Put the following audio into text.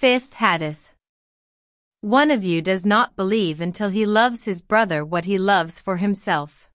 Fifth Hadith. One of you does not believe until he loves his brother what he loves for himself.